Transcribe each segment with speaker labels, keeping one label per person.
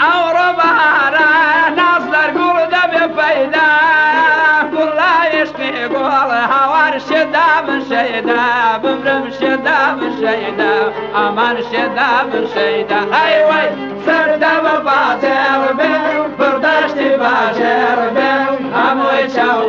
Speaker 1: Avrupa ara nazlar da bir payda Kulla eşki gol havar şedamın şeyda Bümrüm şedamın şeyda Aman ai şeyda Hay vay serdamı bazer ben Burdaşti bazer ben Amoy çav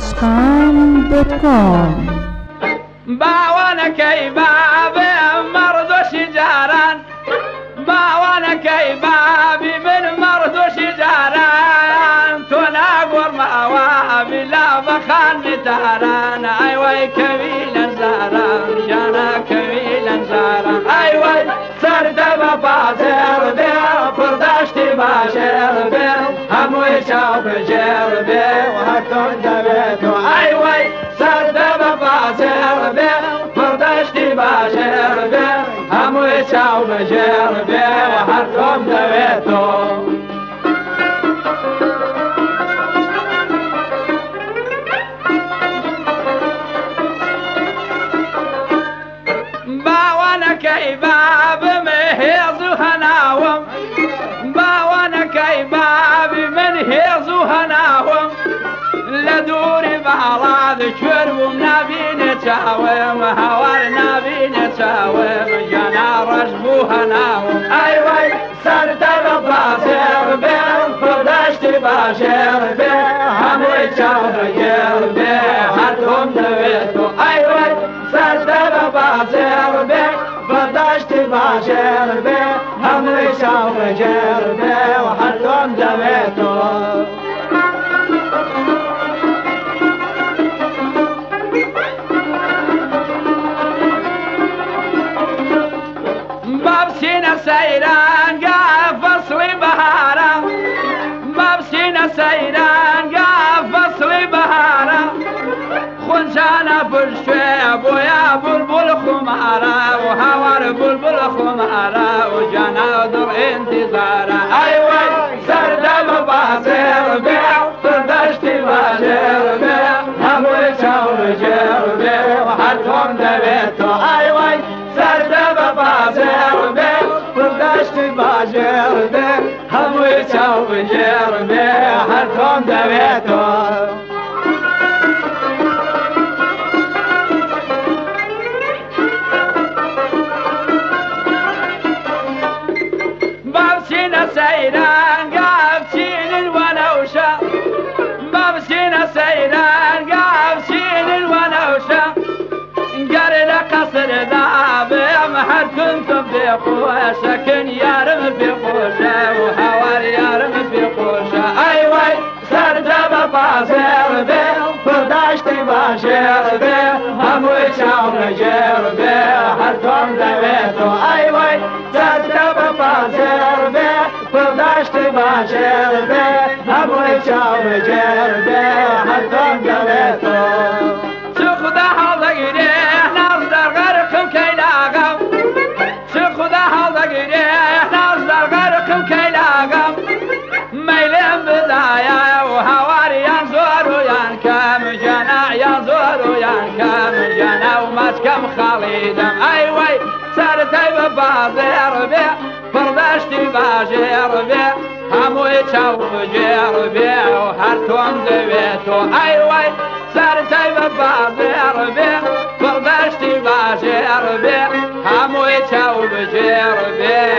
Speaker 2: اشکان دوت کام
Speaker 1: باوانا كي بابي مرضو شجاران. باوانا كي بابي من مرضو شجاران. تناقر موابي لا بخان تاران واي كبيلا زاران جانا كبيلا زاران واي سرد ببازر بي برداشتي باشر بي هموي شاف جر بي وهكتون دبيتو اي واي سرد ببازر بي برداشتي باشر بي هموي شاف جر بي وهكتون دبيتو ئاڵاد کوێر بووم نبینە چاوێم هاوار نبینە چاوێم یانا ڕژ بوو هەناوم ئەیوەی سەردە بە بازێر بێ پڕداشتی باشێر بێ. هەمووی چاوڕگەر بێ هەردۆم دەوێت و ئەیوەی سەردە بە بازێر بێ بەداشتی باشێر بێ. هەمووی چاوڕگەر بێ و هەردۆم دەوێت و بالشيب ويا بلبل خمارا وهوار بلبل خمارا وجانا در انتظارا أيوه سرد مباصر بيع فردشتي باجر بيع هموي شاور جر بيع وحدهم دبيتو سرد مباصر بيع باجر بابسينا سيران قابسين الونوشة بابسينا سيران قابسين الونوشة قرن قصر ذاب محر كنتم في قوشة كن يارم في قوشة وحوار يارم في قوشة أيوه سرد بباسر بي فرداشت باشر بي هموي شاور جر بي حركم فرداشت باشر بي هموي شاور جر بي حركم دويتو شخدا حالك ريح نصدر غرقم كي لاغم بي فردشتي شەو بجێڕ بێ و هەر تۆم دەوێت تۆ ئای وای سەرجای بە بازێڕ بێ بەڵداشتی باژێڕ بێ هەمووی چاو بجێڕ بێ.